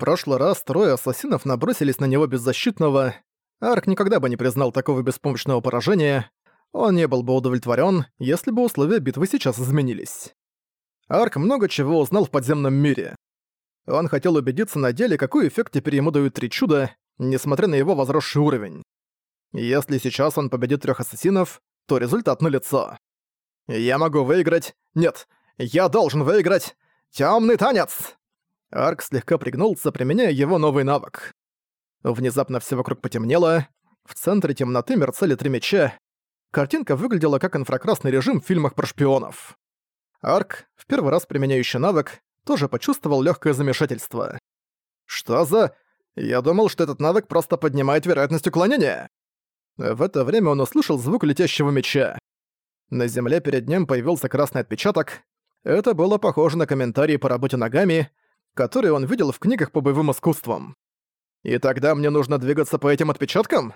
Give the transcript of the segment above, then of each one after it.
прошлый раз трое ассасинов набросились на него беззащитного. Арк никогда бы не признал такого беспомощного поражения. Он не был бы удовлетворен, если бы условия битвы сейчас изменились. Арк много чего узнал в подземном мире. Он хотел убедиться на деле, какой эффект теперь ему дают три чуда, несмотря на его возросший уровень. Если сейчас он победит трех ассасинов, то результат налицо. «Я могу выиграть! Нет, я должен выиграть! Тёмный танец!» Арк слегка пригнулся, применяя его новый навык. Внезапно все вокруг потемнело, в центре темноты мерцали три меча. Картинка выглядела как инфракрасный режим в фильмах про шпионов. Арк, в первый раз применяющий навык, тоже почувствовал легкое замешательство. «Что за...» Я думал, что этот навык просто поднимает вероятность уклонения. В это время он услышал звук летящего меча. На земле перед ним появился красный отпечаток. Это было похоже на комментарии по работе ногами, которые он видел в книгах по боевым искусствам. «И тогда мне нужно двигаться по этим отпечаткам?»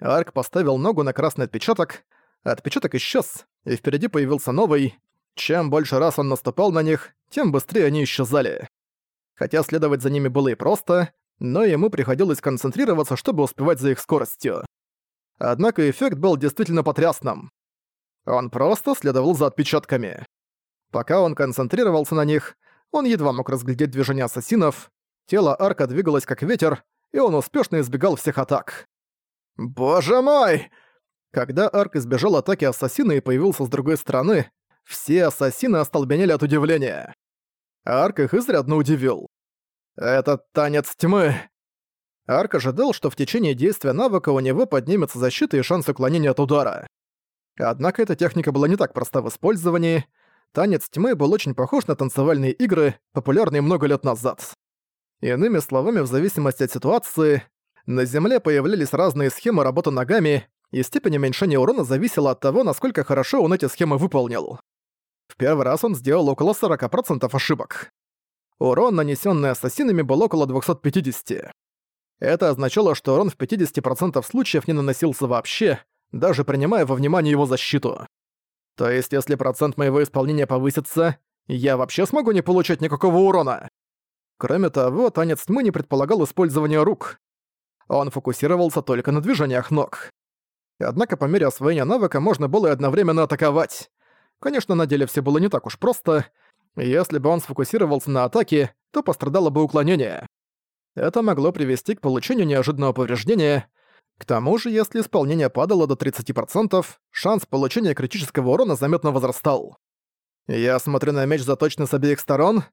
Арк поставил ногу на красный отпечаток, отпечаток исчез, и впереди появился новый. Чем больше раз он наступал на них, тем быстрее они исчезали. Хотя следовать за ними было и просто, но ему приходилось концентрироваться, чтобы успевать за их скоростью. Однако эффект был действительно потрясным. Он просто следовал за отпечатками. Пока он концентрировался на них, он едва мог разглядеть движения ассасинов, тело Арка двигалось как ветер, и он успешно избегал всех атак. «Боже мой!» Когда Арк избежал атаки ассасина и появился с другой стороны, все ассасины остолбенели от удивления. Арк их изрядно удивил. «Этот танец тьмы!» Арк ожидал, что в течение действия навыка у него поднимется защита и шанс уклонения от удара. Однако эта техника была не так проста в использовании. Танец тьмы был очень похож на танцевальные игры, популярные много лет назад. Иными словами, в зависимости от ситуации, на Земле появлялись разные схемы работы ногами, и степень уменьшения урона зависела от того, насколько хорошо он эти схемы выполнил. В первый раз он сделал около 40% ошибок. Урон, нанесенный ассасинами, был около 250. Это означало, что урон в 50% случаев не наносился вообще, даже принимая во внимание его защиту. То есть, если процент моего исполнения повысится, я вообще смогу не получать никакого урона. Кроме того, танец тьмы не предполагал использования рук. Он фокусировался только на движениях ног. Однако по мере освоения навыка можно было и одновременно атаковать. Конечно, на деле все было не так уж просто. Если бы он сфокусировался на атаке, то пострадало бы уклонение. Это могло привести к получению неожиданного повреждения. К тому же, если исполнение падало до 30%, шанс получения критического урона заметно возрастал. Я смотрю на меч заточенный с обеих сторон,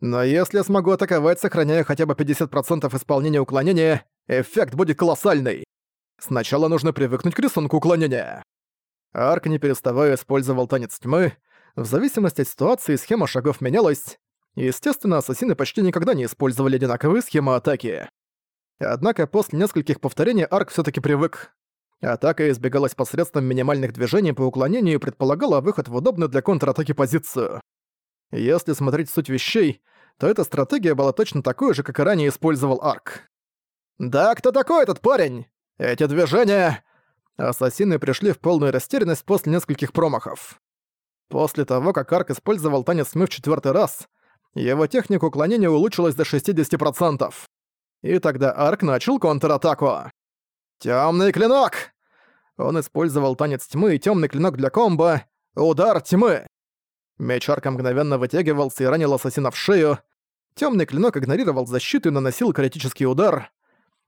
но если я смогу атаковать, сохраняя хотя бы 50% исполнения уклонения, эффект будет колоссальный. Сначала нужно привыкнуть к рисунку уклонения. Арк, не переставая, использовал танец тьмы. В зависимости от ситуации схема шагов менялась. Естественно, ассасины почти никогда не использовали одинаковые схемы атаки. Однако после нескольких повторений Арк все таки привык. Атака избегалась посредством минимальных движений по уклонению и предполагала выход в удобную для контратаки позицию. Если смотреть суть вещей, то эта стратегия была точно такой же, как и ранее использовал Арк. «Да кто такой этот парень? Эти движения...» Ассасины пришли в полную растерянность после нескольких промахов. После того, как Арк использовал танец тьмы в четвертый раз, его техника уклонения улучшилась до 60%. И тогда Арк начал контратаку. Темный клинок!» Он использовал танец тьмы и темный клинок для комбо «Удар тьмы!». Меч Арка мгновенно вытягивался и ранил ассасина в шею. Темный клинок игнорировал защиту и наносил критический удар.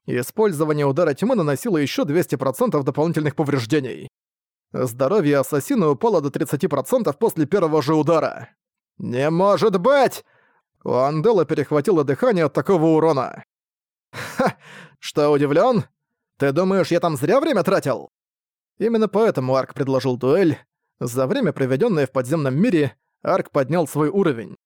Использование удара тьмы наносило еще 200% дополнительных повреждений. Здоровье ассасина упало до 30% после первого же удара. «Не может быть!» У Андела перехватило дыхание от такого урона. «Ха! Что, удивлен? Ты думаешь, я там зря время тратил?» Именно поэтому Арк предложил дуэль. За время, проведенное в подземном мире, Арк поднял свой уровень.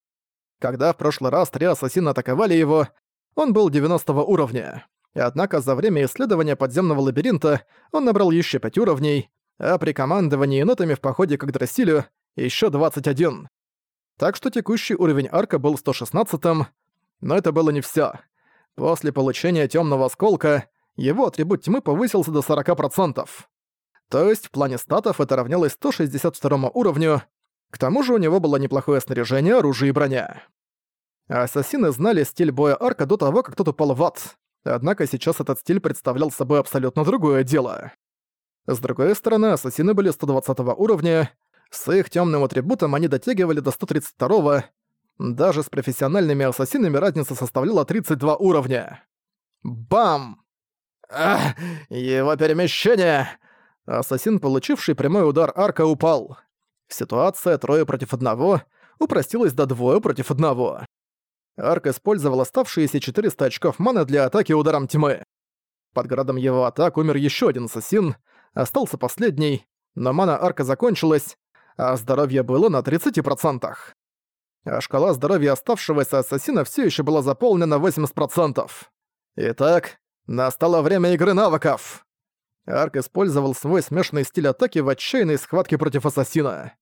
Когда в прошлый раз три ассасина атаковали его, он был 90 уровня. Однако за время исследования подземного лабиринта он набрал еще 5 уровней, а при командовании нотами в походе к Драсилю еще 21. Так что текущий уровень арка был 116-м, но это было не все. После получения темного осколка его атрибут тьмы повысился до 40%. То есть в плане статов это равнялось 162 уровню, к тому же у него было неплохое снаряжение, оружие и броня. Ассасины знали стиль боя арка до того, как тот упал в ад. Однако сейчас этот стиль представлял собой абсолютно другое дело. С другой стороны, ассасины были 120 уровня, с их темным атрибутом они дотягивали до 132 даже с профессиональными ассасинами разница составляла 32 уровня. Бам! Ах, его перемещение! Ассасин, получивший прямой удар арка, упал. Ситуация трое против одного упростилась до двое против одного. Арк использовал оставшиеся 400 очков маны для атаки ударом тьмы. Под градом его атак умер еще один ассасин, остался последний, но мана арка закончилась, а здоровье было на 30%. А шкала здоровья оставшегося ассасина все еще была заполнена на 80%. Итак, настало время игры навыков. Арк использовал свой смешанный стиль атаки в отчаянной схватке против ассасина.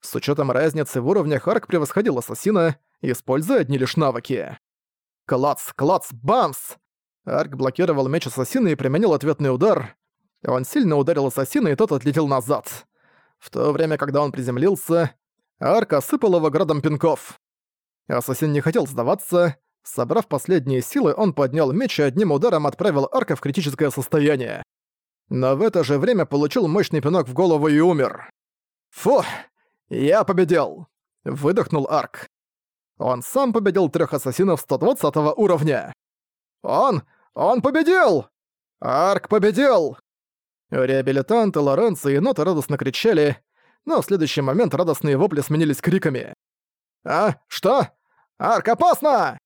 С учетом разницы в уровнях Арк превосходил ассасина, используя одни лишь навыки. Клац, клац, бамс! Арк блокировал меч ассасина и применил ответный удар. Он сильно ударил ассасина, и тот отлетел назад. В то время, когда он приземлился, Арк осыпал его градом пинков. Ассасин не хотел сдаваться. Собрав последние силы, он поднял меч и одним ударом отправил Арка в критическое состояние. Но в это же время получил мощный пинок в голову и умер. «Фу! Я победил!» — выдохнул Арк. Он сам победил трех ассасинов 120 уровня. «Он! Он победил! Арк победил!» Реабилитанты, Лоренцо и Нота радостно кричали, но в следующий момент радостные вопли сменились криками. «А? Что? Арк, опасно!»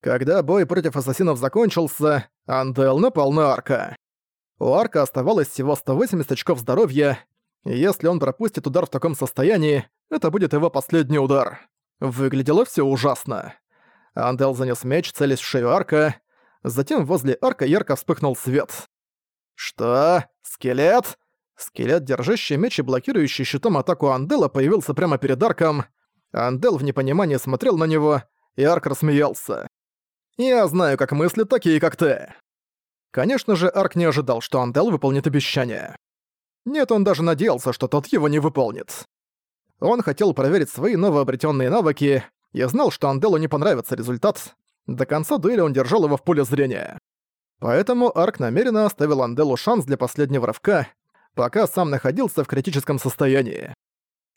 Когда бой против ассасинов закончился, Андел напал на Арка. У Арка оставалось всего 180 очков здоровья, и если он пропустит удар в таком состоянии, это будет его последний удар. Выглядело все ужасно. Андел занес меч, целясь в шею Арка, затем возле Арка ярко вспыхнул свет. «Что? Скелет?» Скелет, держащий меч и блокирующий щитом атаку Андела, появился прямо перед Арком. Андел в непонимании смотрел на него, и Арк рассмеялся. «Я знаю, как мыслят такие, как ты». Конечно же, Арк не ожидал, что Андел выполнит обещание. Нет, он даже надеялся, что тот его не выполнит. Он хотел проверить свои новообретенные навыки и знал, что Анделу не понравится результат. До конца дуэли он держал его в поле зрения. Поэтому Арк намеренно оставил Анделу шанс для последнего рывка, пока сам находился в критическом состоянии.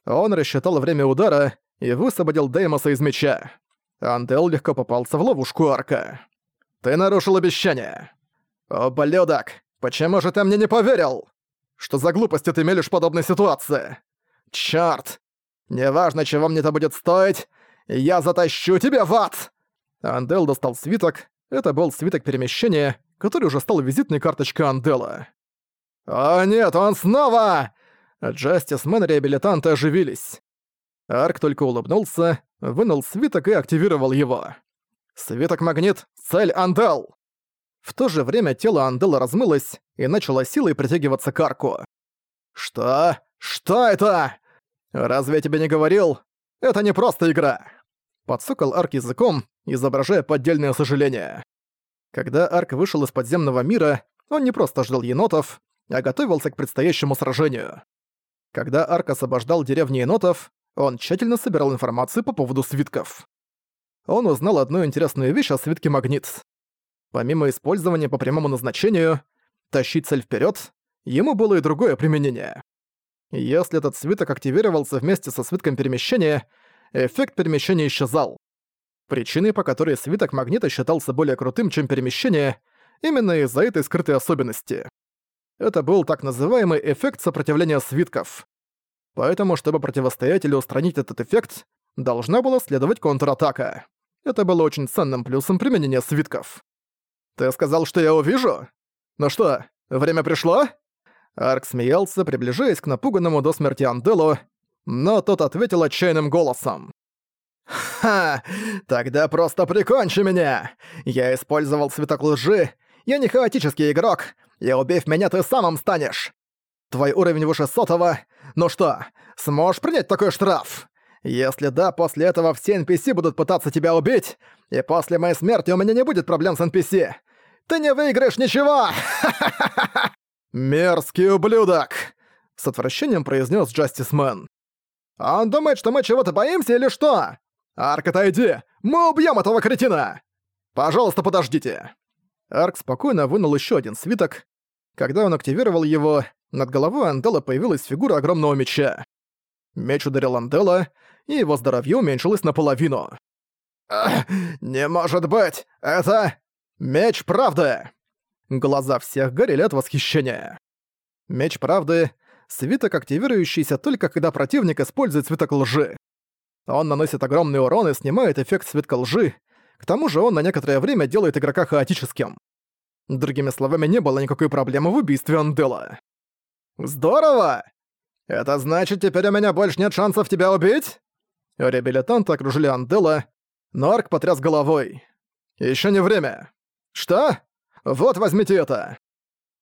Он рассчитал время удара и высвободил Деймоса из меча. Андел легко попался в ловушку Арка. «Ты нарушил обещание!» «О, блюдок! Почему же ты мне не поверил? Что за глупости ты мелешь в подобной ситуации? Чёрт! Неважно, чего мне это будет стоить, я затащу тебя в ад!» Андел достал свиток. Это был свиток перемещения, который уже стал визитной карточкой Андела. «О нет, он снова!» Джастисмен реабилитанты оживились. Арк только улыбнулся, вынул свиток и активировал его. Свиток-магнит — цель Андел! В то же время тело Андела размылось и начало силой притягиваться к арку. «Что? Что это? Разве я тебе не говорил? Это не просто игра!» Подсокал Арк языком, изображая поддельное сожаление. Когда Арк вышел из подземного мира, он не просто ждал енотов, а готовился к предстоящему сражению. Когда Арк освобождал деревни енотов, он тщательно собирал информацию по поводу свитков. Он узнал одну интересную вещь о свитке Магнит. Помимо использования по прямому назначению, тащить цель вперед, ему было и другое применение. Если этот свиток активировался вместе со свитком перемещения, эффект перемещения исчезал. Причиной, по которой свиток магнита считался более крутым, чем перемещение, именно из-за этой скрытой особенности. Это был так называемый эффект сопротивления свитков. Поэтому, чтобы противостоять или устранить этот эффект, должна была следовать контратака. Это было очень ценным плюсом применения свитков. «Ты сказал, что я увижу? Ну что, время пришло?» Арк смеялся, приближаясь к напуганному до смерти Анделу, но тот ответил отчаянным голосом. «Ха! Тогда просто прикончи меня! Я использовал цветок лжи, я не хаотический игрок, и убив меня, ты самым станешь. Твой уровень выше сотого. Ну что, сможешь принять такой штраф? Если да, после этого все NPC будут пытаться тебя убить, и после моей смерти у меня не будет проблем с NPC. Ты не выиграешь ничего! Мерзкий ублюдок! С отвращением произнес Джастисмен. Он думает, что мы чего-то боимся или что? «Арк, отойди! Мы убьем этого кретина! Пожалуйста, подождите!» Арк спокойно вынул еще один свиток. Когда он активировал его, над головой Андела появилась фигура огромного меча. Меч ударил Андела, и его здоровье уменьшилось наполовину. «Не может быть! Это... меч правды!» Глаза всех горели от восхищения. Меч правды — свиток, активирующийся только когда противник использует свиток лжи. Он наносит огромный урон и снимает эффект свитка лжи, к тому же он на некоторое время делает игрока хаотическим. Другими словами, не было никакой проблемы в убийстве Андела. «Здорово! Это значит, теперь у меня больше нет шансов тебя убить?» Реабилитанты окружили Андела, но Арк потряс головой. Еще не время. Что? Вот возьмите это.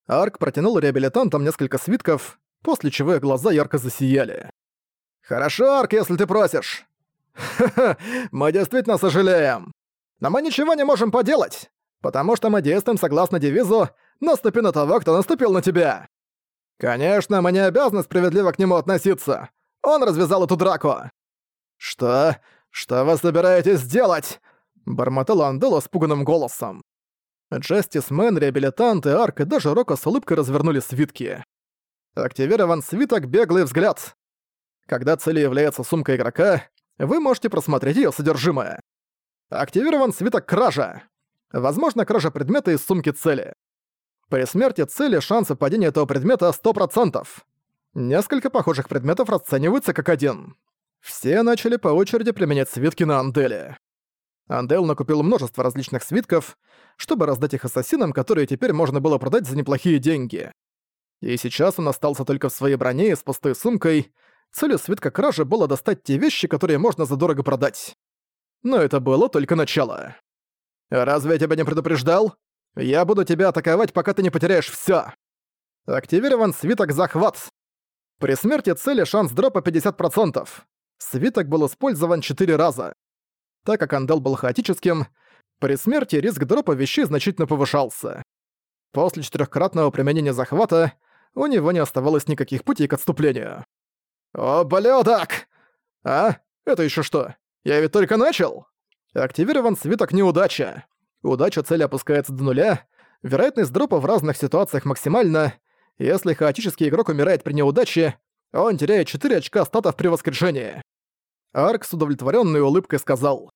Арк протянул реабилитантам несколько свитков, после чего их глаза ярко засияли. «Хорошо, Арк, если ты просишь. Ха-ха, мы действительно сожалеем. Но мы ничего не можем поделать, потому что мы действуем согласно девизу «Наступи на того, кто наступил на тебя». Конечно, мы не обязаны справедливо к нему относиться. Он развязал эту драку. Что? «Что вы собираетесь сделать?» — бормотал Андел испуганным голосом. Джастис Мэн, реабилитант и Арк и даже Рока с улыбкой развернули свитки. Активирован свиток «Беглый взгляд». Когда целью является сумка игрока, вы можете просмотреть ее содержимое. Активирован свиток «Кража». Возможно, кража предмета из сумки цели. При смерти цели шансы падения этого предмета 100%. Несколько похожих предметов расцениваются как один. Все начали по очереди применять свитки на Анделе. Андел накупил множество различных свитков, чтобы раздать их ассасинам, которые теперь можно было продать за неплохие деньги. И сейчас он остался только в своей броне и с пустой сумкой. Целью свитка кражи было достать те вещи, которые можно задорого продать. Но это было только начало. «Разве я тебя не предупреждал? Я буду тебя атаковать, пока ты не потеряешь всё!» Активирован свиток «Захват». При смерти цели шанс дропа 50%. Свиток был использован четыре раза. Так как Андел был хаотическим, при смерти риск дропа вещей значительно повышался. После четырехкратного применения захвата у него не оставалось никаких путей к отступлению. «О, блёдок! А? Это еще что? Я ведь только начал!» Активирован свиток неудача. Удача цели опускается до нуля, вероятность дропа в разных ситуациях максимальна. Если хаотический игрок умирает при неудаче, он теряет 4 очка статов при воскрешении. Арк с удовлетворенной улыбкой сказал.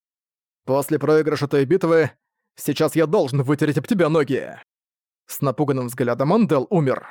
«После проигрыша той битвы, сейчас я должен вытереть об тебя ноги». С напуганным взглядом Андел умер.